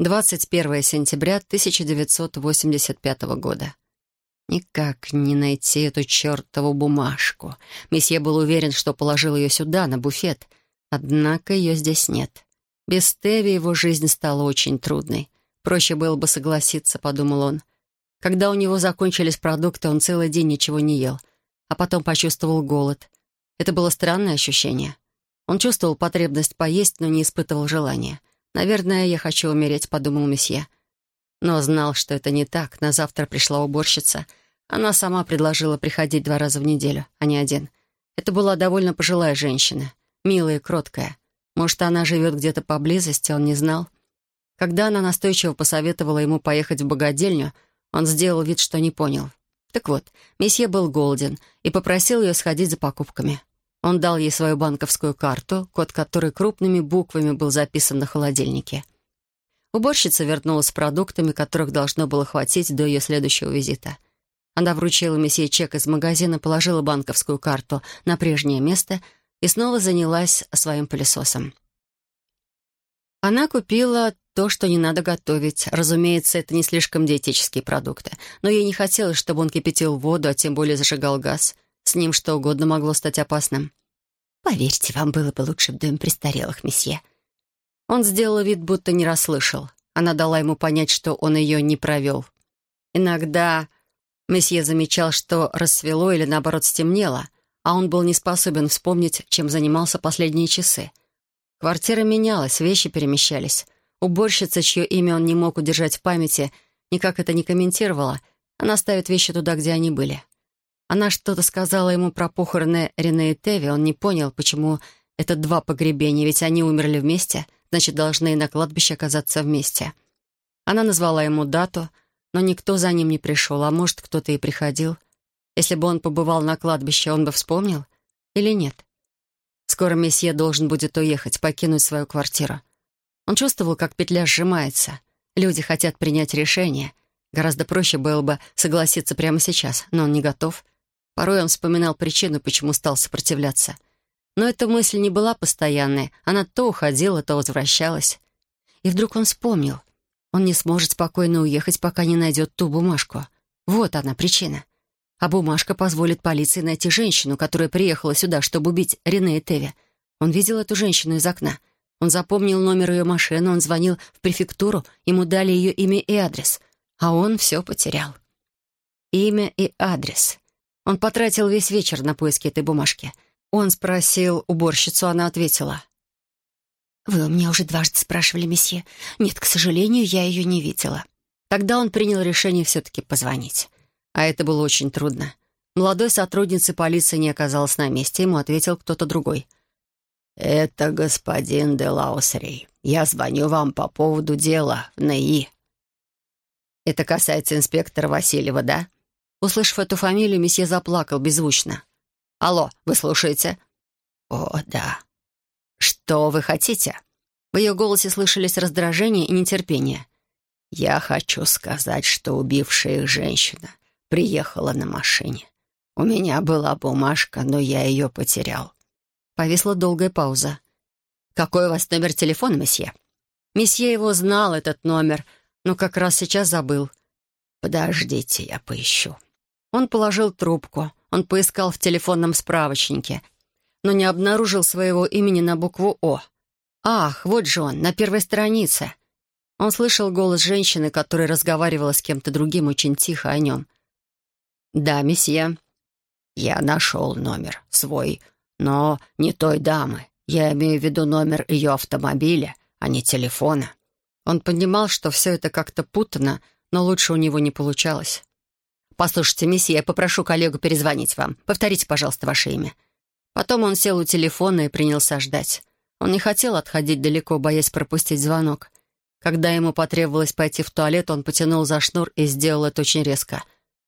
21 сентября 1985 года. Никак не найти эту чертову бумажку. Месье был уверен, что положил ее сюда, на буфет. Однако ее здесь нет. Без Теви его жизнь стала очень трудной. Проще было бы согласиться, подумал он. Когда у него закончились продукты, он целый день ничего не ел, а потом почувствовал голод. Это было странное ощущение. Он чувствовал потребность поесть, но не испытывал желания. «Наверное, я хочу умереть», — подумал месье. Но знал, что это не так. На завтра пришла уборщица. Она сама предложила приходить два раза в неделю, а не один. Это была довольно пожилая женщина, милая и кроткая. Может, она живет где-то поблизости, он не знал. Когда она настойчиво посоветовала ему поехать в богадельню, он сделал вид, что не понял. Так вот, месье был голоден и попросил ее сходить за покупками. Он дал ей свою банковскую карту, код которой крупными буквами был записан на холодильнике. Уборщица вернулась с продуктами, которых должно было хватить до ее следующего визита. Она вручила месье чек из магазина, положила банковскую карту на прежнее место и снова занялась своим пылесосом. Она купила то, что не надо готовить. Разумеется, это не слишком диетические продукты, но ей не хотелось, чтобы он кипятил воду, а тем более зажигал газ. С ним что угодно могло стать опасным. «Поверьте, вам было бы лучше в доме престарелых, месье». Он сделал вид, будто не расслышал. Она дала ему понять, что он ее не провел. Иногда месье замечал, что рассвело или, наоборот, стемнело, а он был не способен вспомнить, чем занимался последние часы. Квартира менялась, вещи перемещались. Уборщица, чье имя он не мог удержать в памяти, никак это не комментировала. Она ставит вещи туда, где они были. Она что-то сказала ему про похороны Рене и Теви. Он не понял, почему это два погребения, ведь они умерли вместе, значит, должны и на кладбище оказаться вместе. Она назвала ему дату, но никто за ним не пришел, а может, кто-то и приходил. Если бы он побывал на кладбище, он бы вспомнил или нет? Скоро месье должен будет уехать, покинуть свою квартиру. Он чувствовал, как петля сжимается. Люди хотят принять решение. Гораздо проще было бы согласиться прямо сейчас, но он не готов. Порой он вспоминал причину, почему стал сопротивляться. Но эта мысль не была постоянной. Она то уходила, то возвращалась. И вдруг он вспомнил. Он не сможет спокойно уехать, пока не найдет ту бумажку. Вот она причина. А бумажка позволит полиции найти женщину, которая приехала сюда, чтобы убить Рене и Теви. Он видел эту женщину из окна. Он запомнил номер ее машины, он звонил в префектуру, ему дали ее имя и адрес. А он все потерял. Имя и адрес. Он потратил весь вечер на поиски этой бумажки. Он спросил уборщицу, она ответила. «Вы у меня уже дважды спрашивали, месье. Нет, к сожалению, я ее не видела». Тогда он принял решение все-таки позвонить. А это было очень трудно. Молодой сотрудницы полиции не оказалась на месте, ему ответил кто-то другой. «Это господин де Лаусрей. Я звоню вам по поводу дела в НАИ». «Это касается инспектора Васильева, да?» Услышав эту фамилию, месье заплакал беззвучно. «Алло, вы слушаете?» «О, да». «Что вы хотите?» В ее голосе слышались раздражение и нетерпение. «Я хочу сказать, что убившая их женщина приехала на машине. У меня была бумажка, но я ее потерял». Повисла долгая пауза. «Какой у вас номер телефона, месье?» Месье его знал, этот номер, но как раз сейчас забыл. «Подождите, я поищу». Он положил трубку. Он поискал в телефонном справочнике, но не обнаружил своего имени на букву «О». «Ах, вот же он, на первой странице». Он слышал голос женщины, которая разговаривала с кем-то другим очень тихо о нем. «Да, месье». «Я нашел номер, свой, но не той дамы. Я имею в виду номер ее автомобиля, а не телефона». Он понимал, что все это как-то путано, но лучше у него не получалось. «Послушайте, месье, я попрошу коллегу перезвонить вам. Повторите, пожалуйста, ваше имя». Потом он сел у телефона и принялся ждать. Он не хотел отходить далеко, боясь пропустить звонок. Когда ему потребовалось пойти в туалет, он потянул за шнур и сделал это очень резко.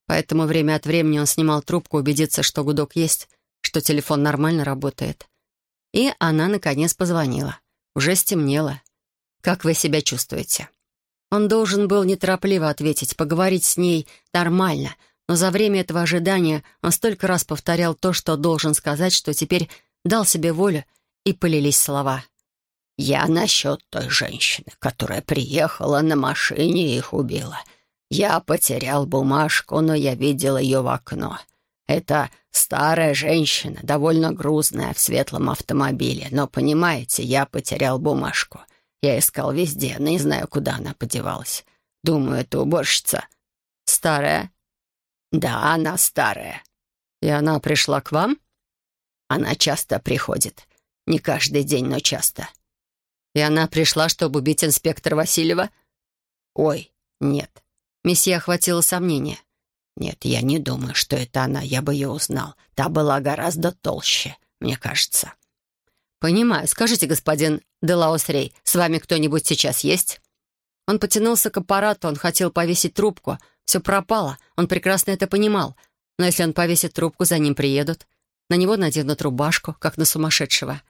Поэтому время от времени он снимал трубку, убедиться, что гудок есть, что телефон нормально работает. И она, наконец, позвонила. Уже стемнело. «Как вы себя чувствуете?» Он должен был неторопливо ответить, поговорить с ней нормально, но за время этого ожидания он столько раз повторял то, что должен сказать, что теперь дал себе волю, и полились слова. «Я насчет той женщины, которая приехала на машине и их убила. Я потерял бумажку, но я видел ее в окно. Это старая женщина, довольно грузная, в светлом автомобиле. Но, понимаете, я потерял бумажку. Я искал везде, не знаю, куда она подевалась. Думаю, это уборщица. Старая? Да, она старая. И она пришла к вам? Она часто приходит. Не каждый день, но часто. И она пришла, чтобы убить инспектора Васильева? Ой, нет. Месье охватило сомнение. «Нет, я не думаю, что это она. Я бы ее узнал. Та была гораздо толще, мне кажется». «Понимаю. Скажите, господин Делаусрей, с вами кто-нибудь сейчас есть?» Он потянулся к аппарату, он хотел повесить трубку. Все пропало, он прекрасно это понимал. Но если он повесит трубку, за ним приедут. На него наденут рубашку, как на сумасшедшего.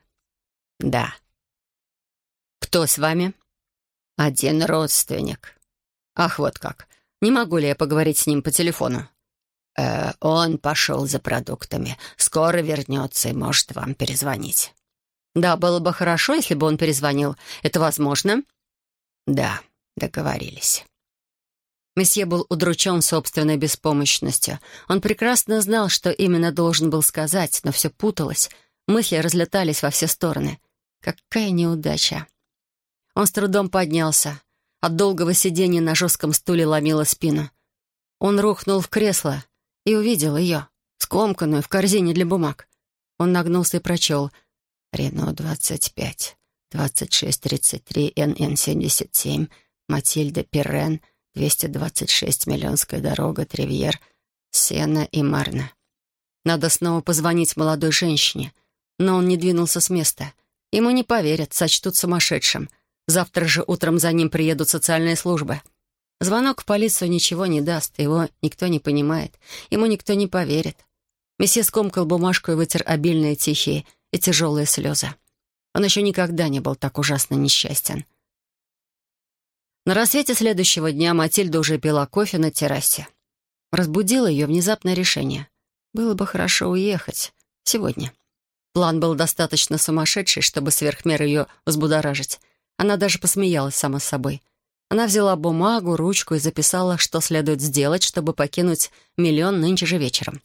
«Да». «Кто с вами?» «Один родственник». «Ах, вот как. Не могу ли я поговорить с ним по телефону?» э, «Он пошел за продуктами. Скоро вернется и может вам перезвонить». «Да, было бы хорошо, если бы он перезвонил. Это возможно?» «Да, договорились». Месье был удручен собственной беспомощностью. Он прекрасно знал, что именно должен был сказать, но все путалось. Мысли разлетались во все стороны. Какая неудача. Он с трудом поднялся. От долгого сидения на жестком стуле ломило спину. Он рухнул в кресло и увидел ее, скомканную в корзине для бумаг. Он нагнулся и прочел «Рено 25, 2633, НН 77, Матильда Перрен, 226, Миллионская дорога, Тривьер, Сена и Марна». Надо снова позвонить молодой женщине, но он не двинулся с места. Ему не поверят, сочтут сумасшедшим — Завтра же утром за ним приедут социальные службы. Звонок в полицию ничего не даст, его никто не понимает, ему никто не поверит. Месье скомкал бумажку и вытер обильные тихие и тяжелые слезы. Он еще никогда не был так ужасно несчастен. На рассвете следующего дня Матильда уже пила кофе на террасе. Разбудило ее внезапное решение. Было бы хорошо уехать. Сегодня. План был достаточно сумасшедший, чтобы сверх меры ее взбудоражить. Она даже посмеялась сама с собой. Она взяла бумагу, ручку и записала, что следует сделать, чтобы покинуть миллион нынче же вечером.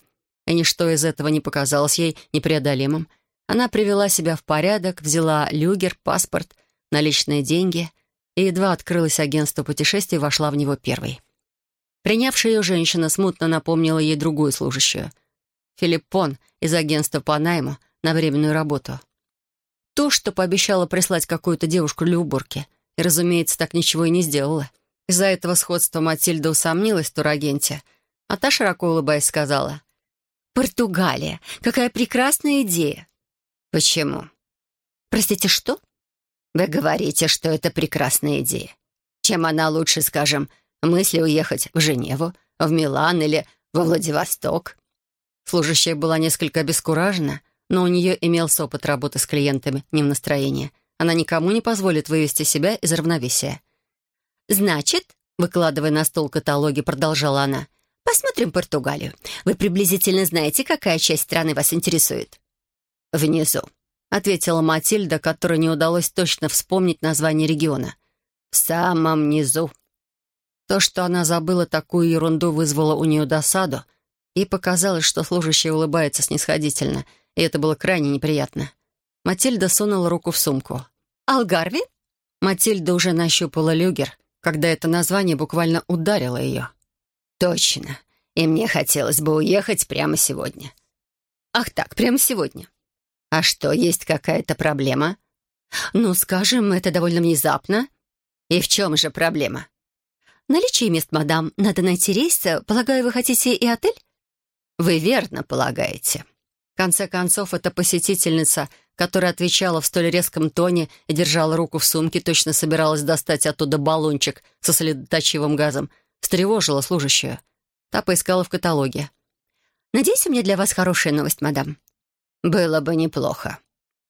И ничто из этого не показалось ей непреодолимым. Она привела себя в порядок, взяла люгер, паспорт, наличные деньги и едва открылось агентство путешествий, вошла в него первой. Принявшая ее женщина смутно напомнила ей другую служащую. Филиппон из агентства по найму на временную работу — то, что пообещала прислать какую-то девушку для уборки. И, разумеется, так ничего и не сделала. Из-за этого сходства Матильда усомнилась в турагенте, а та, широко улыбаясь, сказала, «Португалия! Какая прекрасная идея!» «Почему?» «Простите, что?» «Вы говорите, что это прекрасная идея. Чем она лучше, скажем, мысли уехать в Женеву, в Милан или во Владивосток?» Служащая была несколько обескуражена, но у нее имелся опыт работы с клиентами не в настроении. Она никому не позволит вывести себя из равновесия. «Значит», — выкладывая на стол каталоги, продолжала она, «посмотрим Португалию. Вы приблизительно знаете, какая часть страны вас интересует?» «Внизу», — ответила Матильда, которой не удалось точно вспомнить название региона. «В самом низу». То, что она забыла такую ерунду, вызвало у нее досаду, и показалось, что служащая улыбается снисходительно — и это было крайне неприятно. Матильда сунула руку в сумку. «Алгарви?» Матильда уже нащупала люгер, когда это название буквально ударило ее. «Точно. И мне хотелось бы уехать прямо сегодня». «Ах так, прямо сегодня?» «А что, есть какая-то проблема?» «Ну, скажем, это довольно внезапно». «И в чем же проблема?» «Наличие мест, мадам. Надо найти рейс. Полагаю, вы хотите и отель?» «Вы верно полагаете» конце концов, эта посетительница, которая отвечала в столь резком тоне и держала руку в сумке, точно собиралась достать оттуда баллончик со следоточивым газом, встревожила служащую. Та поискала в каталоге. «Надеюсь, у меня для вас хорошая новость, мадам». «Было бы неплохо».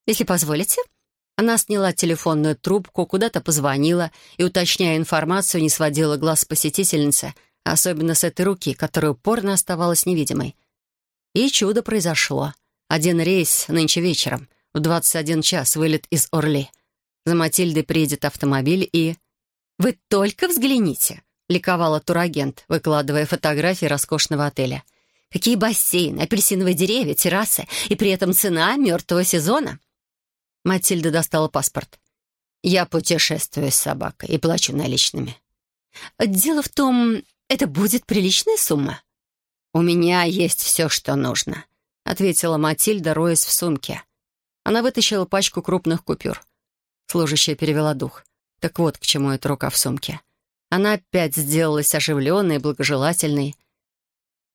«Если позволите». Она сняла телефонную трубку, куда-то позвонила и, уточняя информацию, не сводила глаз посетительницы, особенно с этой руки, которая упорно оставалась невидимой. И чудо произошло. Один рейс нынче вечером, в 21 час, вылет из Орли. За Матильдой приедет автомобиль и... «Вы только взгляните!» — ликовала турагент, выкладывая фотографии роскошного отеля. «Какие бассейны, апельсиновые деревья, террасы, и при этом цена мертвого сезона!» Матильда достала паспорт. «Я путешествую с собакой и плачу наличными». «Дело в том, это будет приличная сумма». «У меня есть все, что нужно», — ответила Матильда, роясь в сумке. Она вытащила пачку крупных купюр. Служащая перевела дух. Так вот, к чему эта рука в сумке. Она опять сделалась оживленной и благожелательной.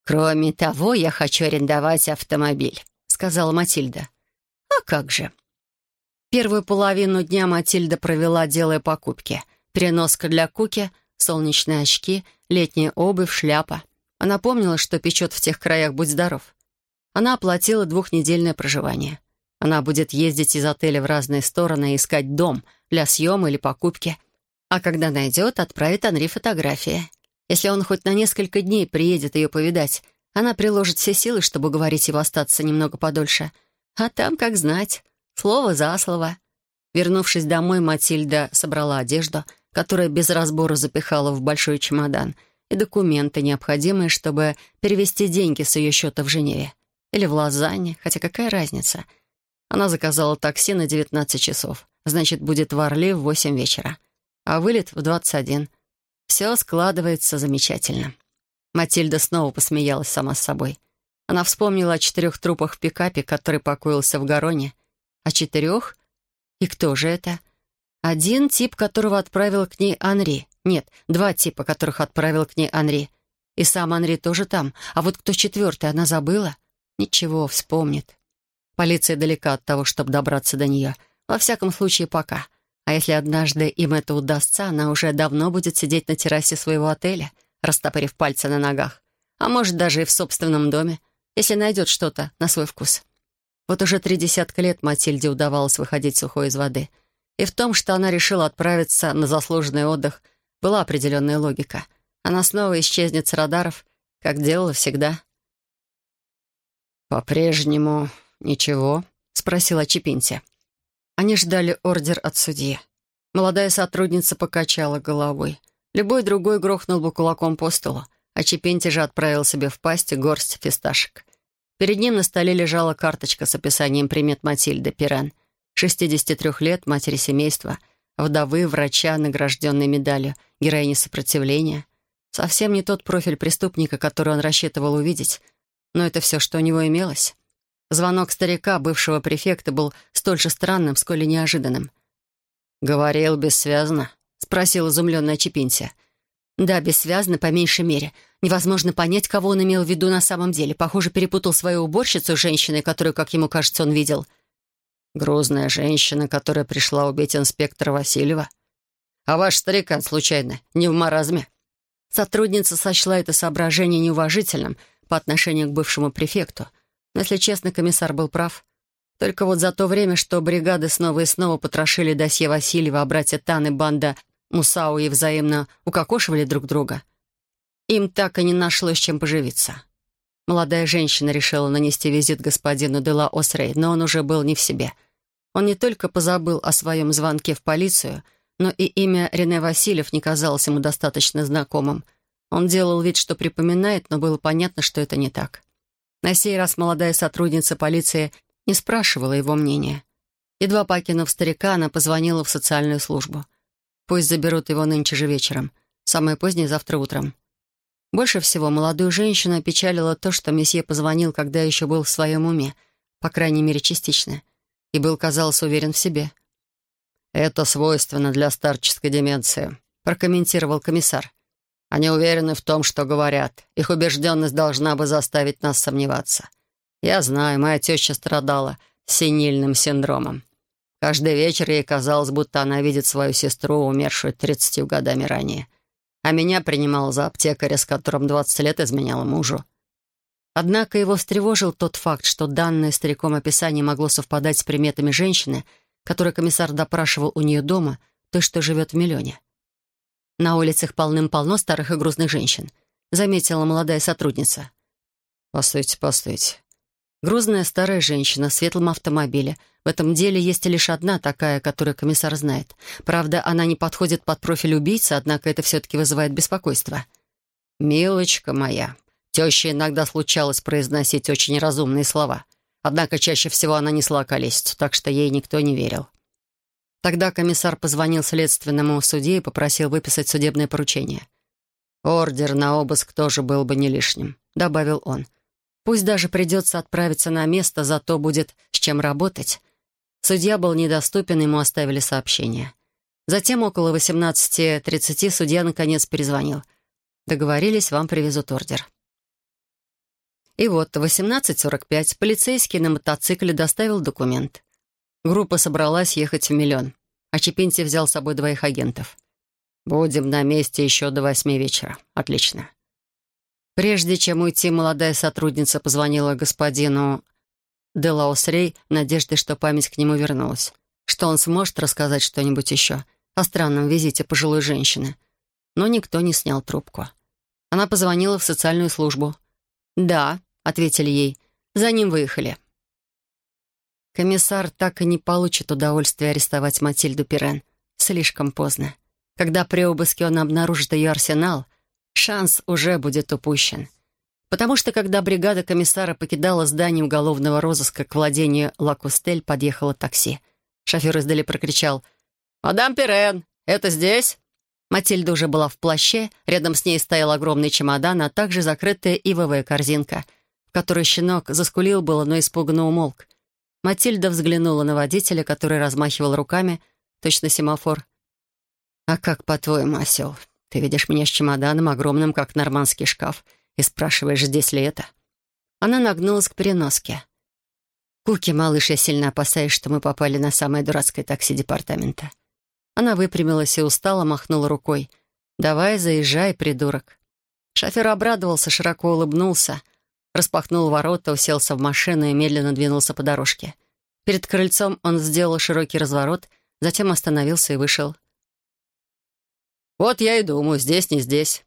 «Кроме того, я хочу арендовать автомобиль», — сказала Матильда. «А как же?» Первую половину дня Матильда провела, делая покупки. Переноска для Куки, солнечные очки, летняя обувь, шляпа. Она помнила, что печет в тех краях «Будь здоров». Она оплатила двухнедельное проживание. Она будет ездить из отеля в разные стороны и искать дом для съема или покупки. А когда найдет, отправит Анри фотографии. Если он хоть на несколько дней приедет ее повидать, она приложит все силы, чтобы уговорить его остаться немного подольше. А там, как знать, слово за слово. Вернувшись домой, Матильда собрала одежду, которую без разбора запихала в большой чемодан, и документы, необходимые, чтобы перевести деньги с ее счета в Женеве. Или в Лозанне, хотя какая разница — она заказала такси на 19 часов. Значит, будет в Орли в 8 вечера. А вылет в 21. Все складывается замечательно. Матильда снова посмеялась сама с собой. Она вспомнила о четырех трупах в пикапе, который покоился в Гароне. О четырех? И кто же это? Один тип, которого отправил к ней Анри. Нет, два типа, которых отправил к ней Анри. И сам Анри тоже там. А вот кто четвертый, она забыла? Ничего, вспомнит. Полиция далека от того, чтобы добраться до нее. Во всяком случае, пока. А если однажды им это удастся, она уже давно будет сидеть на террасе своего отеля, растопырив пальцы на ногах. А может, даже и в собственном доме, если найдет что-то на свой вкус. Вот уже три десятка лет Матильде удавалось выходить сухой из воды. И в том, что она решила отправиться на заслуженный отдых, была определенная логика. Она снова исчезнет с радаров, как делала всегда. «По-прежнему «Ничего?» — спросила Чепинти. Они ждали ордер от судьи. Молодая сотрудница покачала головой. Любой другой грохнул бы кулаком по столу, а Чепинти же отправил себе в пасть горсть фисташек. Перед ним на столе лежала карточка с описанием примет Матильды Пирен, 63 лет, матери семейства, вдовы, врача, награжденной медалью, героини сопротивления. Совсем не тот профиль преступника, который он рассчитывал увидеть, но это все, что у него имелось. Звонок старика, бывшего префекта, был столь же странным, сколь и неожиданным. «Говорил бессвязно?» — спросил изумленная Чепинтия. «Да, бессвязно, по меньшей мере. Невозможно понять, кого он имел в виду на самом деле. Похоже, перепутал свою уборщицу с женщиной, которую, как ему кажется, он видел». «Грузная женщина, которая пришла убить инспектора Васильева? А ваш старикан, случайно, не в маразме?» Сотрудница сочла это соображение неуважительным по отношению к бывшему префекту — если честно, комиссар был прав. Только вот за то время, что бригады снова и снова потрошили досье Васильева, а братья Тан и банда Мусауи взаимно укокошивали друг друга, им так и не нашлось чем поживиться. Молодая женщина решила нанести визит господину Дела Осрей, но он уже был не в себе. Он не только позабыл о своем звонке в полицию, но и имя Рене Васильев не казалось ему достаточно знакомым. Он делал вид, что припоминает, но было понятно, что это не так. На сей раз молодая сотрудница полиции не спрашивала его мнения. Едва покинув старика, она позвонила в социальную службу. Пусть заберут его нынче же вечером, самое позднее завтра утром. Больше всего молодую женщину опечалило то, что месье позвонил, когда еще был в своем уме, по крайней мере, частично, и был, казалось, уверен в себе. «Это свойственно для старческой деменции», — прокомментировал комиссар. Они уверены в том, что говорят. Их убежденность должна бы заставить нас сомневаться. Я знаю, моя теща страдала синильным синдромом. Каждый вечер ей казалось, будто она видит свою сестру, умершую тридцатью годами ранее. А меня принимал за аптекаря, с которым двадцать лет изменяла мужу. Однако его встревожил тот факт, что данное стариком описание могло совпадать с приметами женщины, которую комиссар допрашивал у нее дома, той, что живет в миллионе. На улицах полным-полно старых и грузных женщин», — заметила молодая сотрудница. «Постойте, постойте. Грузная старая женщина в светлом автомобиле. В этом деле есть лишь одна такая, которую комиссар знает. Правда, она не подходит под профиль убийцы, однако это все-таки вызывает беспокойство. «Милочка моя», Теще иногда случалось произносить очень разумные слова. Однако чаще всего она несла колесицу, так что ей никто не верил. Тогда комиссар позвонил следственному судье и попросил выписать судебное поручение. «Ордер на обыск тоже был бы не лишним», — добавил он. «Пусть даже придется отправиться на место, зато будет с чем работать». Судья был недоступен, ему оставили сообщение. Затем около 18.30 судья наконец перезвонил. «Договорились, вам привезут ордер». И вот в 18.45 полицейский на мотоцикле доставил документ. Группа собралась ехать в миллион, а Чепинти взял с собой двоих агентов. «Будем на месте еще до восьми вечера. Отлично». Прежде чем уйти, молодая сотрудница позвонила господину Делаусрей в надежде, что память к нему вернулась, что он сможет рассказать что-нибудь еще о странном визите пожилой женщины. Но никто не снял трубку. Она позвонила в социальную службу. «Да», ответили ей. За ним выехали. Комиссар так и не получит удовольствия арестовать Матильду Пирен. Слишком поздно. Когда при обыске он обнаружит ее арсенал, шанс уже будет упущен. Потому что, когда бригада комиссара покидала здание уголовного розыска к владению Лакустель, подъехало такси. Шофер издали прокричал «Мадам Пирен, это здесь?» Матильда уже была в плаще, рядом с ней стоял огромный чемодан, а также закрытая ивовая корзинка — который щенок заскулил было, но испуганно умолк. Матильда взглянула на водителя, который размахивал руками, точно семафор. «А как, по-твоему, осел? Ты видишь меня с чемоданом, огромным, как нормандский шкаф, и спрашиваешь, здесь ли это?» Она нагнулась к переноске. «Куки, малыш, я сильно опасаюсь, что мы попали на самое дурацкое такси департамента». Она выпрямилась и устало махнула рукой. «Давай, заезжай, придурок». Шофер обрадовался, широко улыбнулся — распахнул ворота, уселся в машину и медленно двинулся по дорожке. Перед крыльцом он сделал широкий разворот, затем остановился и вышел. «Вот я и думаю, здесь не здесь».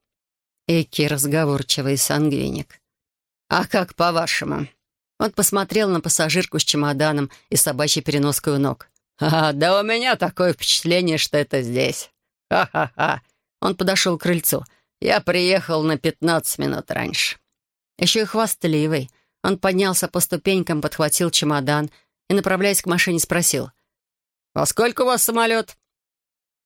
Эки разговорчивый сангвиник. «А как по-вашему?» Он посмотрел на пассажирку с чемоданом и собачьей переноской у ног. «А, да у меня такое впечатление, что это здесь. Ха-ха-ха». Он подошел к крыльцу. «Я приехал на пятнадцать минут раньше». Еще и хвастливый. Он поднялся по ступенькам, подхватил чемодан и, направляясь к машине, спросил. «Во сколько у вас самолет?»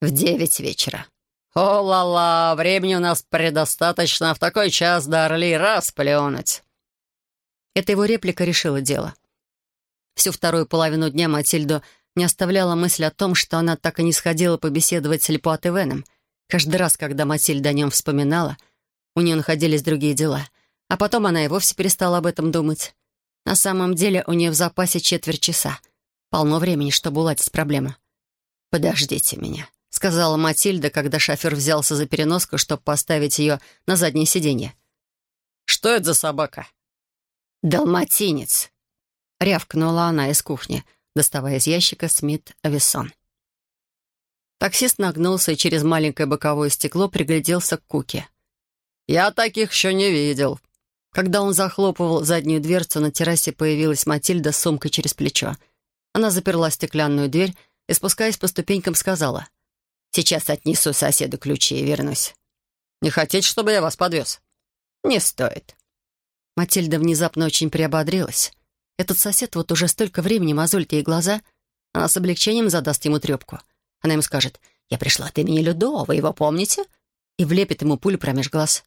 «В девять вечера». «О-ла-ла, времени у нас предостаточно в такой час до Орли раз плюнуть». Эта его реплика решила дело. Всю вторую половину дня Матильду не оставляла мысль о том, что она так и не сходила побеседовать с Лепуатевеном. Каждый раз, когда Матильда о нем вспоминала, у нее находились другие дела — а потом она и вовсе перестала об этом думать. На самом деле у нее в запасе четверть часа. Полно времени, чтобы уладить проблему. «Подождите меня», — сказала Матильда, когда шофер взялся за переноску, чтобы поставить ее на заднее сиденье. «Что это за собака?» «Далматинец», — рявкнула она из кухни, доставая из ящика Смит Ависон. Таксист нагнулся и через маленькое боковое стекло пригляделся к Куке. «Я таких еще не видел», когда он захлопывал заднюю дверцу, на террасе появилась Матильда с сумкой через плечо. Она заперла стеклянную дверь и, спускаясь по ступенькам, сказала, «Сейчас отнесу соседу ключи и вернусь». «Не хотите, чтобы я вас подвез?» «Не стоит». Матильда внезапно очень приободрилась. Этот сосед вот уже столько времени мозолит ей глаза. Она с облегчением задаст ему трепку. Она ему скажет, «Я пришла от имени Людо, вы его помните?» И влепит ему пулю промеж глаз.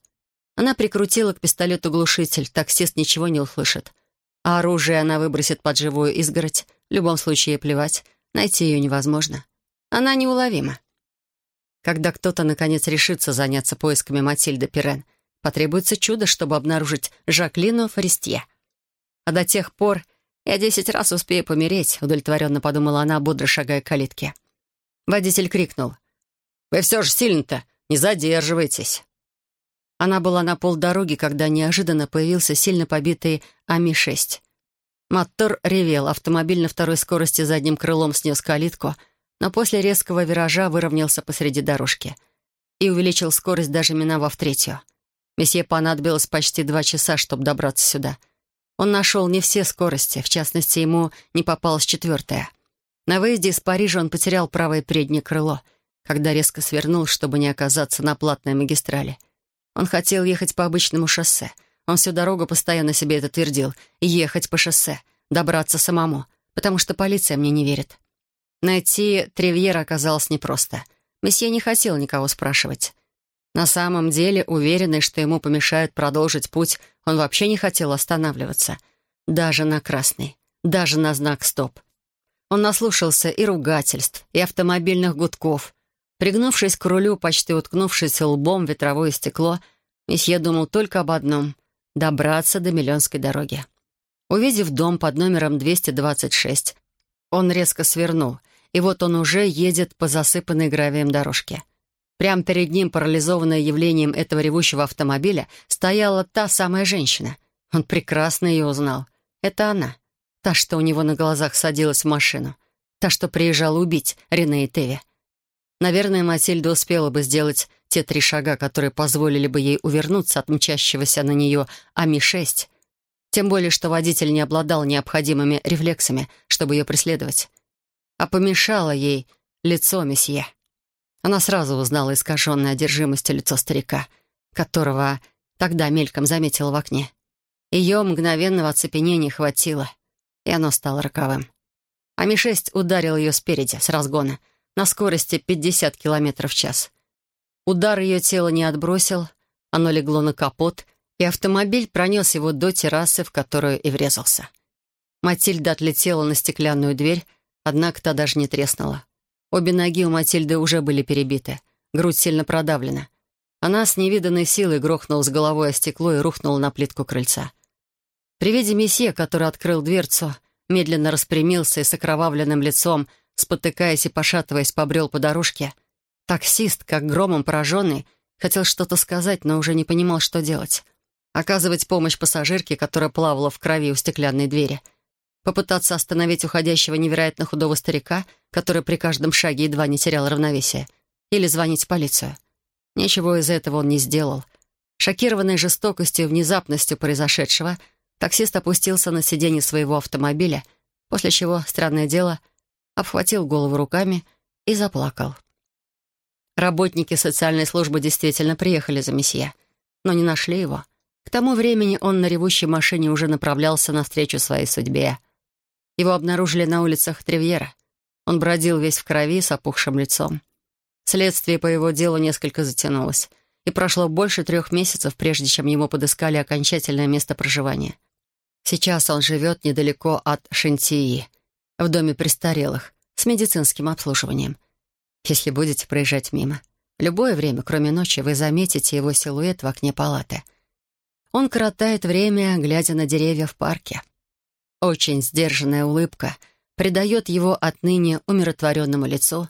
Она прикрутила к пистолету глушитель, таксист ничего не услышит. А оружие она выбросит под живую изгородь. В любом случае ей плевать. Найти ее невозможно. Она неуловима. Когда кто-то, наконец, решится заняться поисками Матильды Пирен, потребуется чудо, чтобы обнаружить Жаклину Форестье. А до тех пор я десять раз успею помереть, удовлетворенно подумала она, бодро шагая к калитке. Водитель крикнул. «Вы все же сильно-то не задерживайтесь!» Она была на полдороги, когда неожиданно появился сильно побитый Ами-6. Мотор ревел, автомобиль на второй скорости задним крылом снес калитку, но после резкого виража выровнялся посреди дорожки и увеличил скорость, даже миновав третью. Месье понадобилось почти два часа, чтобы добраться сюда. Он нашел не все скорости, в частности, ему не попалась четвертая. На выезде из Парижа он потерял правое переднее крыло, когда резко свернул, чтобы не оказаться на платной магистрали. Он хотел ехать по обычному шоссе. Он всю дорогу постоянно себе это твердил. Ехать по шоссе, добраться самому, потому что полиция мне не верит. Найти Тревьера оказалось непросто. Месье не хотел никого спрашивать. На самом деле, уверенный, что ему помешают продолжить путь, он вообще не хотел останавливаться. Даже на красный, даже на знак «стоп». Он наслушался и ругательств, и автомобильных гудков. Пригнувшись к рулю, почти уткнувшись лбом в ветровое стекло, месье думал только об одном — добраться до Миллионской дороги. Увидев дом под номером 226, он резко свернул, и вот он уже едет по засыпанной гравием дорожке — Прямо перед ним, парализованная явлением этого ревущего автомобиля, стояла та самая женщина. Он прекрасно ее узнал. Это она. Та, что у него на глазах садилась в машину. Та, что приезжала убить Рене и Теви. Наверное, Матильда успела бы сделать те три шага, которые позволили бы ей увернуться от мчащегося на нее Ами-6. Тем более, что водитель не обладал необходимыми рефлексами, чтобы ее преследовать. А помешало ей лицо месье. Она сразу узнала искаженное одержимостью лицо старика, которого тогда мельком заметила в окне. Ее мгновенного оцепенения хватило, и оно стало роковым. Ами-6 ударил ее спереди, с разгона, на скорости 50 км в час. Удар ее тела не отбросил, оно легло на капот, и автомобиль пронес его до террасы, в которую и врезался. Матильда отлетела на стеклянную дверь, однако та даже не треснула. Обе ноги у Матильды уже были перебиты, грудь сильно продавлена. Она с невиданной силой грохнула с головой о стекло и рухнула на плитку крыльца. При виде месье, который открыл дверцу, медленно распрямился и с окровавленным лицом, спотыкаясь и пошатываясь, побрел по дорожке, таксист, как громом пораженный, хотел что-то сказать, но уже не понимал, что делать. Оказывать помощь пассажирке, которая плавала в крови у стеклянной двери — Попытаться остановить уходящего невероятно худого старика, который при каждом шаге едва не терял равновесие. Или звонить в полицию. Ничего из этого он не сделал. Шокированный жестокостью и внезапностью произошедшего, таксист опустился на сиденье своего автомобиля, после чего, странное дело, обхватил голову руками и заплакал. Работники социальной службы действительно приехали за месье, но не нашли его. К тому времени он на ревущей машине уже направлялся навстречу своей судьбе. Его обнаружили на улицах Тревьера. Он бродил весь в крови с опухшим лицом. Следствие по его делу несколько затянулось, и прошло больше трех месяцев, прежде чем ему подыскали окончательное место проживания. Сейчас он живет недалеко от Шентии, в доме престарелых, с медицинским обслуживанием. Если будете проезжать мимо, любое время, кроме ночи, вы заметите его силуэт в окне палаты. Он коротает время, глядя на деревья в парке. Очень сдержанная улыбка придает его отныне умиротворенному лицу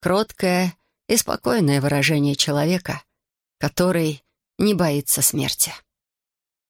кроткое и спокойное выражение человека, который не боится смерти.